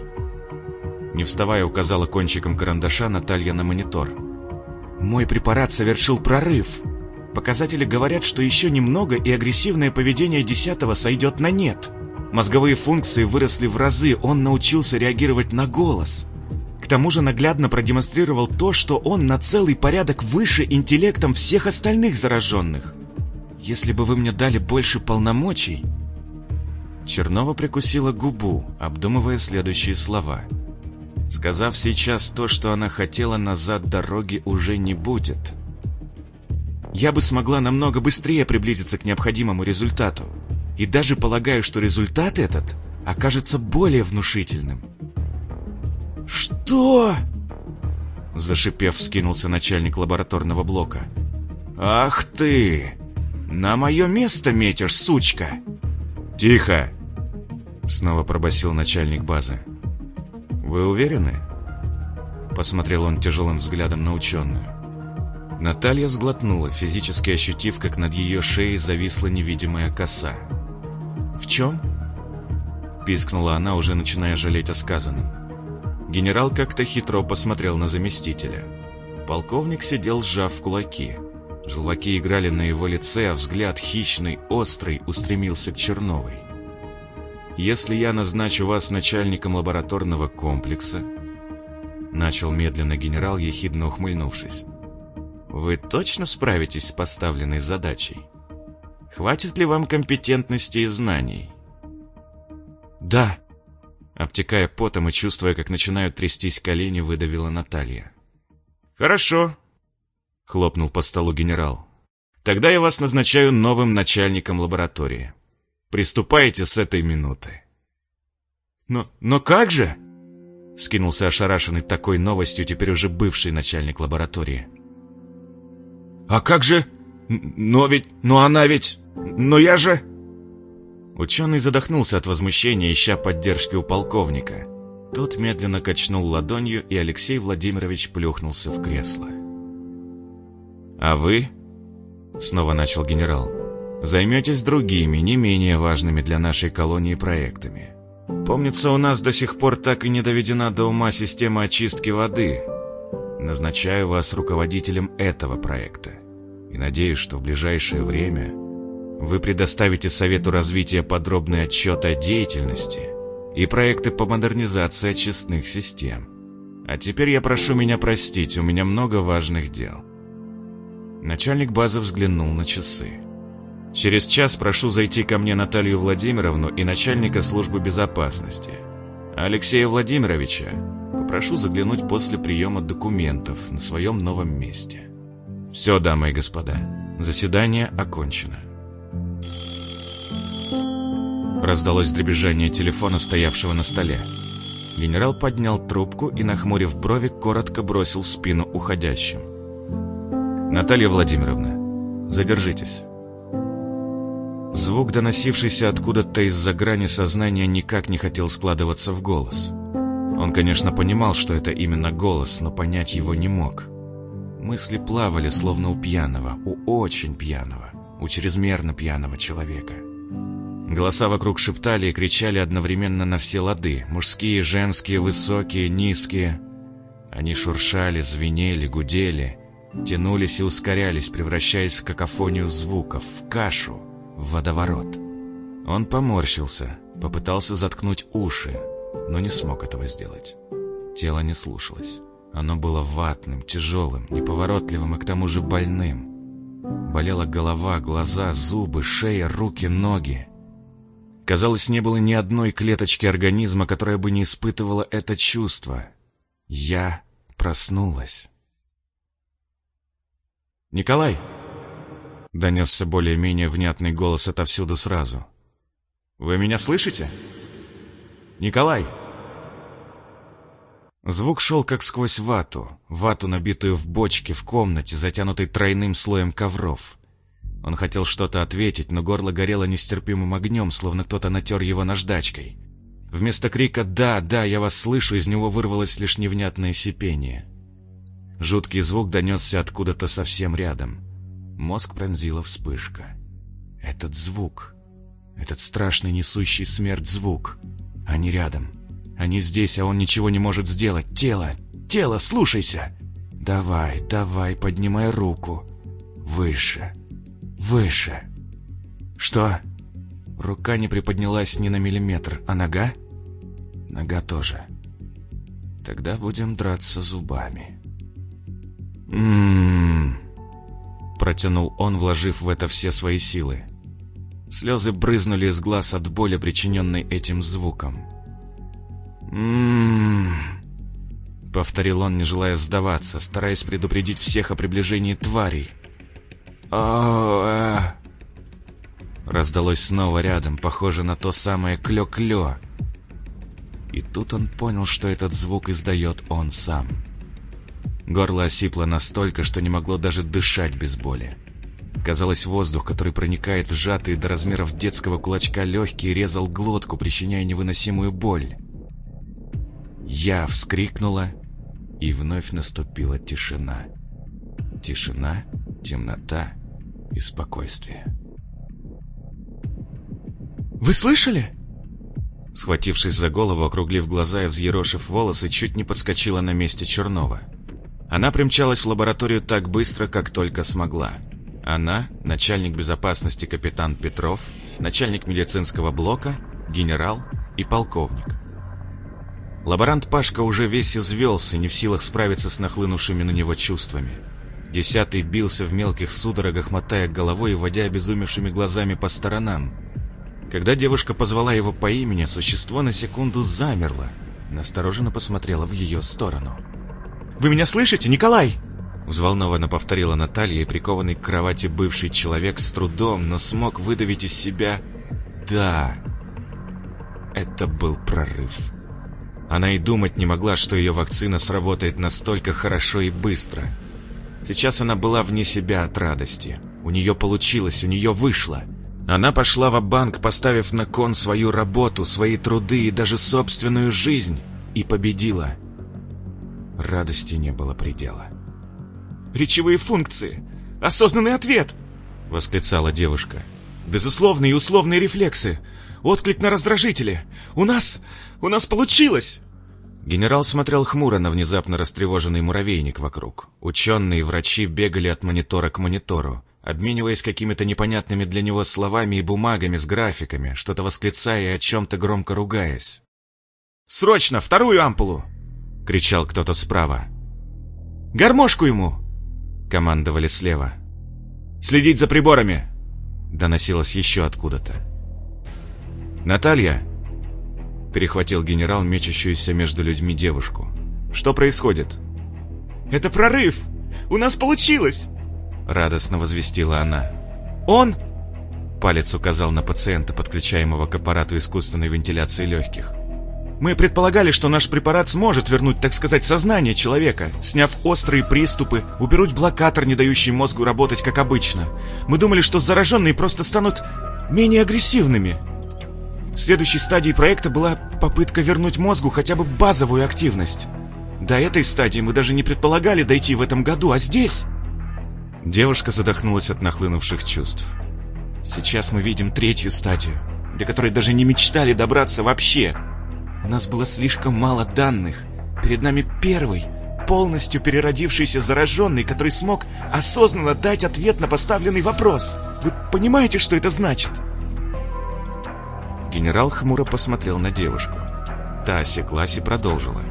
не вставая, указала кончиком карандаша Наталья на монитор. «Мой препарат совершил прорыв. Показатели говорят, что еще немного, и агрессивное поведение десятого сойдет на нет. Мозговые функции выросли в разы, он научился реагировать на голос. К тому же наглядно продемонстрировал то, что он на целый порядок выше интеллектом всех остальных зараженных. Если бы вы мне дали больше полномочий...» Чернова прикусила губу, обдумывая следующие слова – Сказав сейчас то, что она хотела, назад дороги уже не будет. Я бы смогла намного быстрее приблизиться к необходимому результату. И даже полагаю, что результат этот окажется более внушительным. «Что?» Зашипев, вскинулся начальник лабораторного блока. «Ах ты! На мое место метишь, сучка!» «Тихо!» Снова пробасил начальник базы. «Вы уверены?» Посмотрел он тяжелым взглядом на ученую. Наталья сглотнула, физически ощутив, как над ее шеей зависла невидимая коса. «В чем?» Пискнула она, уже начиная жалеть о сказанном. Генерал как-то хитро посмотрел на заместителя. Полковник сидел, сжав кулаки. Желваки играли на его лице, а взгляд хищный, острый, устремился к Черновой. Если я назначу вас начальником лабораторного комплекса, начал медленно генерал, ехидно ухмыльнувшись, вы точно справитесь с поставленной задачей? Хватит ли вам компетентности и знаний? Да. Обтекая потом и чувствуя, как начинают трястись колени, выдавила Наталья. Хорошо. Хлопнул по столу генерал. Тогда я вас назначаю новым начальником лаборатории. Приступайте с этой минуты. Но, но как же? Скинулся ошарашенный такой новостью теперь уже бывший начальник лаборатории. А как же? Но ведь, но она ведь, но я же... Ученый задохнулся от возмущения, ища поддержки у полковника. Тот медленно качнул ладонью, и Алексей Владимирович плюхнулся в кресло. «А вы?» — снова начал генерал. «Займетесь другими, не менее важными для нашей колонии проектами. Помнится, у нас до сих пор так и не доведена до ума система очистки воды. Назначаю вас руководителем этого проекта. И надеюсь, что в ближайшее время вы предоставите Совету развития подробный отчет о деятельности и проекты по модернизации очистных систем. А теперь я прошу меня простить, у меня много важных дел. Начальник базы взглянул на часы. Через час прошу зайти ко мне Наталью Владимировну и начальника службы безопасности. Алексея Владимировича попрошу заглянуть после приема документов на своем новом месте. Все, дамы и господа, заседание окончено. Раздалось дребезжание телефона, стоявшего на столе. Генерал поднял трубку и, нахмурив брови, коротко бросил в спину уходящим. «Наталья Владимировна, задержитесь». Звук, доносившийся откуда-то из-за грани сознания, никак не хотел складываться в голос. Он, конечно, понимал, что это именно голос, но понять его не мог. Мысли плавали, словно у пьяного, у очень пьяного, у чрезмерно пьяного человека. Голоса вокруг шептали и кричали одновременно на все лады, мужские, женские, высокие, низкие. Они шуршали, звенели, гудели, тянулись и ускорялись, превращаясь в какофонию звуков, в кашу, в водоворот. Он поморщился, попытался заткнуть уши, но не смог этого сделать. Тело не слушалось. Оно было ватным, тяжелым, неповоротливым и к тому же больным. Болела голова, глаза, зубы, шея, руки, ноги. Казалось, не было ни одной клеточки организма, которая бы не испытывала это чувство. Я проснулась. «Николай!» Донесся более-менее внятный голос отовсюду сразу. «Вы меня слышите? Николай!» Звук шел как сквозь вату, вату, набитую в бочке в комнате, затянутой тройным слоем ковров. Он хотел что-то ответить, но горло горело нестерпимым огнем, словно кто-то натер его наждачкой. Вместо крика «Да, да, я вас слышу» из него вырвалось лишь невнятное сипение. Жуткий звук донесся откуда-то совсем рядом. Мозг пронзила вспышка. Этот звук, этот страшный несущий смерть звук, они рядом. Они здесь, а он ничего не может сделать. Тело, тело, слушайся! Давай, давай, поднимай руку. Выше, выше. Что? Рука не приподнялась ни на миллиметр, а нога? Нога тоже. Тогда будем драться зубами. Ммм протянул он, вложив в это все свои силы. Слезы брызнули из глаз от боли, причиненной этим звуком. «М-м-м», повторил он, не желая сдаваться, стараясь предупредить всех о приближении тварей. о Раздалось снова рядом, похоже на то самое клё-клё. И тут он понял, что этот звук издает он сам. Горло осипло настолько, что не могло даже дышать без боли. Казалось, воздух, который проникает в сжатые до размеров детского кулачка легкие, резал глотку, причиняя невыносимую боль. Я вскрикнула, и вновь наступила тишина. Тишина, темнота и спокойствие. «Вы слышали?» Схватившись за голову, округлив глаза и взъерошив волосы, чуть не подскочила на месте Чернова. Она примчалась в лабораторию так быстро, как только смогла. Она, начальник безопасности капитан Петров, начальник медицинского блока, генерал и полковник. Лаборант Пашка уже весь извелся, не в силах справиться с нахлынувшими на него чувствами. Десятый бился в мелких судорогах, мотая головой и водя обезумевшими глазами по сторонам. Когда девушка позвала его по имени, существо на секунду замерло, настороженно посмотрело в ее сторону. Вы меня слышите, Николай?» Взволнованно повторила Наталья, и прикованный к кровати бывший человек с трудом, но смог выдавить из себя «Да». Это был прорыв. Она и думать не могла, что ее вакцина сработает настолько хорошо и быстро. Сейчас она была вне себя от радости. У нее получилось, у нее вышло. Она пошла в банк поставив на кон свою работу, свои труды и даже собственную жизнь, и победила. Радости не было предела. «Речевые функции! Осознанный ответ!» — восклицала девушка. «Безусловные и условные рефлексы! Отклик на раздражители! У нас... у нас получилось!» Генерал смотрел хмуро на внезапно растревоженный муравейник вокруг. Ученые и врачи бегали от монитора к монитору, обмениваясь какими-то непонятными для него словами и бумагами с графиками, что-то восклицая и о чем-то громко ругаясь. «Срочно, вторую ампулу!» — кричал кто-то справа. «Гармошку ему!» — командовали слева. «Следить за приборами!» — доносилось еще откуда-то. «Наталья!» — перехватил генерал мечущуюся между людьми девушку. «Что происходит?» «Это прорыв! У нас получилось!» радостно возвестила она. «Он?» Палец указал на пациента, подключаемого к аппарату искусственной вентиляции легких. «Мы предполагали, что наш препарат сможет вернуть, так сказать, сознание человека, сняв острые приступы, уберуть блокатор, не дающий мозгу работать как обычно. Мы думали, что зараженные просто станут менее агрессивными. Следующей стадией проекта была попытка вернуть мозгу хотя бы базовую активность. До этой стадии мы даже не предполагали дойти в этом году, а здесь...» Девушка задохнулась от нахлынувших чувств. «Сейчас мы видим третью стадию, до которой даже не мечтали добраться вообще. У нас было слишком мало данных. Перед нами первый, полностью переродившийся зараженный, который смог осознанно дать ответ на поставленный вопрос. Вы понимаете, что это значит?» Генерал хмуро посмотрел на девушку. Та осеклась и продолжила.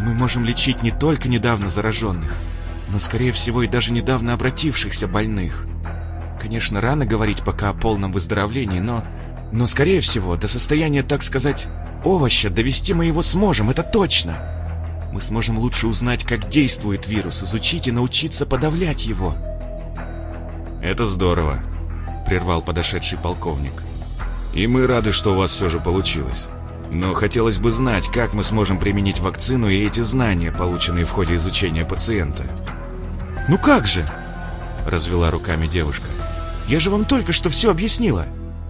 «Мы можем лечить не только недавно зараженных, но, скорее всего, и даже недавно обратившихся больных. Конечно, рано говорить пока о полном выздоровлении, но... Но, скорее всего, до состояния, так сказать, овоща довести мы его сможем, это точно. Мы сможем лучше узнать, как действует вирус, изучить и научиться подавлять его. «Это здорово», — прервал подошедший полковник. «И мы рады, что у вас все же получилось. Но хотелось бы знать, как мы сможем применить вакцину и эти знания, полученные в ходе изучения пациента». «Ну как же?» — развела руками девушка. «Я же вам только что все объяснила.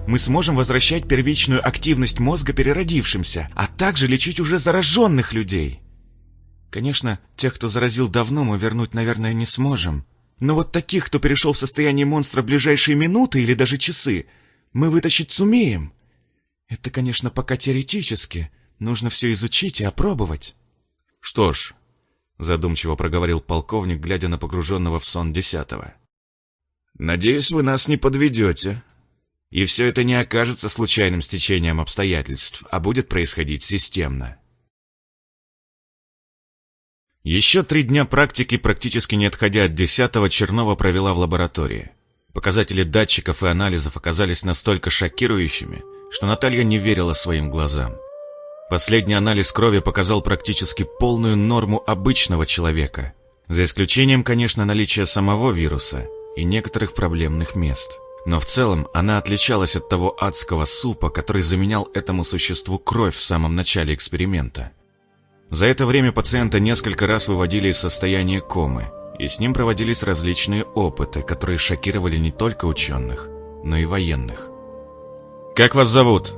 Мы сможем возвращать первичную активность мозга переродившимся, а также лечить уже зараженных людей. Конечно, тех, кто заразил давно, мы вернуть, наверное, не сможем. Но вот таких, кто перешел в состояние монстра в ближайшие минуты или даже часы, мы вытащить сумеем. Это, конечно, пока теоретически. Нужно все изучить и опробовать». «Что ж, задумчиво проговорил полковник, глядя на погруженного в сон десятого. «Надеюсь, вы нас не подведете, и все это не окажется случайным стечением обстоятельств, а будет происходить системно». Еще три дня практики, практически не отходя от десятого, Чернова провела в лаборатории. Показатели датчиков и анализов оказались настолько шокирующими, что Наталья не верила своим глазам. Последний анализ крови показал практически полную норму обычного человека, за исключением, конечно, наличия самого вируса и некоторых проблемных мест. Но в целом она отличалась от того адского супа, который заменял этому существу кровь в самом начале эксперимента. За это время пациента несколько раз выводили из состояния комы, и с ним проводились различные опыты, которые шокировали не только ученых, но и военных. «Как вас зовут?»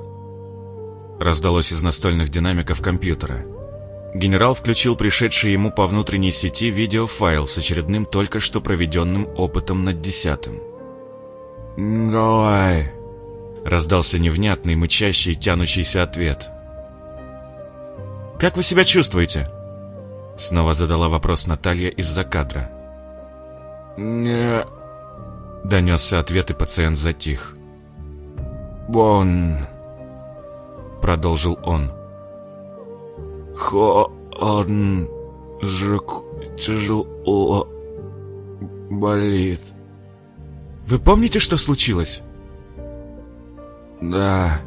раздалось из настольных динамиков компьютера. Генерал включил пришедший ему по внутренней сети видеофайл с очередным только что проведенным опытом над десятым. «Давай!» — раздался невнятный, мычащий, тянущийся ответ. «Как вы себя чувствуете?» — снова задала вопрос Наталья из-за кадра. «Не...» — донесся ответ, и пациент затих. «Бон...» продолжил он. Хон жук тяжело болит. Вы помните, что случилось? Да.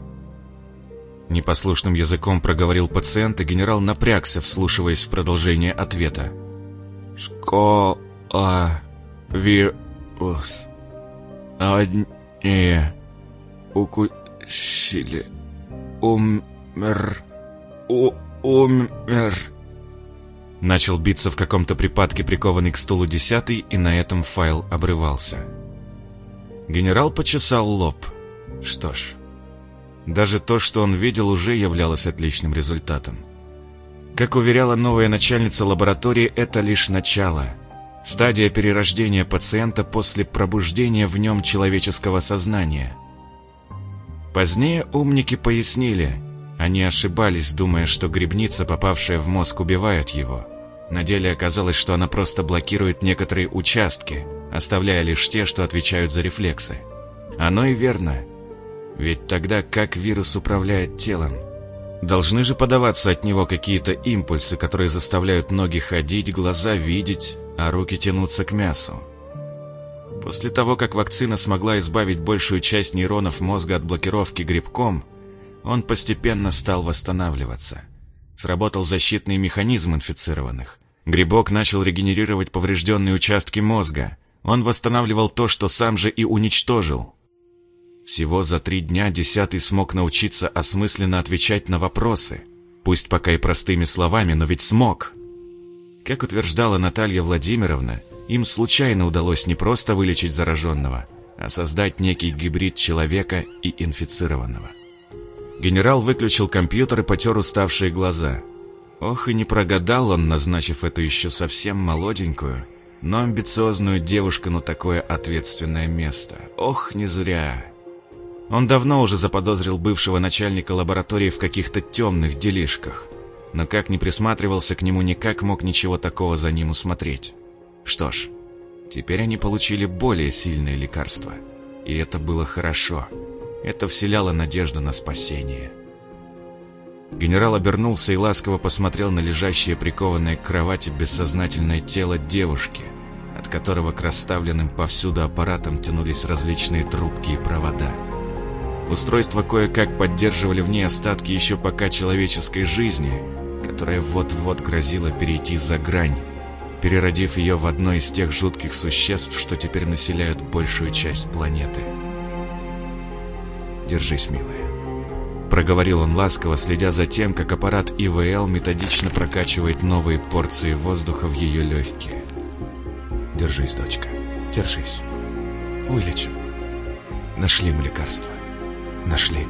Непослушным языком проговорил пациент, и генерал напрягся, вслушиваясь в продолжение ответа. Школа вирус. Одни укусили умер, у умер. Начал биться в каком-то припадке прикованный к стулу десятый, и на этом файл обрывался. Генерал почесал лоб. Что ж, даже то, что он видел, уже являлось отличным результатом. Как уверяла новая начальница лаборатории, это лишь начало. Стадия перерождения пациента после пробуждения в нем человеческого сознания. Позднее умники пояснили, они ошибались, думая, что грибница, попавшая в мозг, убивает его. На деле оказалось, что она просто блокирует некоторые участки, оставляя лишь те, что отвечают за рефлексы. Оно и верно. Ведь тогда как вирус управляет телом? Должны же подаваться от него какие-то импульсы, которые заставляют ноги ходить, глаза видеть, а руки тянуться к мясу. После того, как вакцина смогла избавить большую часть нейронов мозга от блокировки грибком, он постепенно стал восстанавливаться. Сработал защитный механизм инфицированных. Грибок начал регенерировать поврежденные участки мозга. Он восстанавливал то, что сам же и уничтожил. Всего за три дня десятый смог научиться осмысленно отвечать на вопросы. Пусть пока и простыми словами, но ведь смог. Как утверждала Наталья Владимировна, им случайно удалось не просто вылечить зараженного, а создать некий гибрид человека и инфицированного. Генерал выключил компьютер и потер уставшие глаза. Ох, и не прогадал он, назначив эту еще совсем молоденькую, но амбициозную девушку на такое ответственное место. Ох, не зря. Он давно уже заподозрил бывшего начальника лаборатории в каких-то темных делишках, но как не присматривался к нему, никак мог ничего такого за ним усмотреть. Что ж, теперь они получили более сильное лекарство, и это было хорошо. Это вселяло надежду на спасение. Генерал обернулся и ласково посмотрел на лежащее прикованное к кровати бессознательное тело девушки, от которого к расставленным повсюду аппаратам тянулись различные трубки и провода. Устройства кое-как поддерживали в ней остатки еще пока человеческой жизни, которая вот-вот грозила перейти за грань, переродив ее в одно из тех жутких существ, что теперь населяют большую часть планеты. «Держись, милая», — проговорил он ласково, следя за тем, как аппарат ИВЛ методично прокачивает новые порции воздуха в ее легкие. «Держись, дочка, держись. Вылечим. Нашли мы лекарство. Нашли.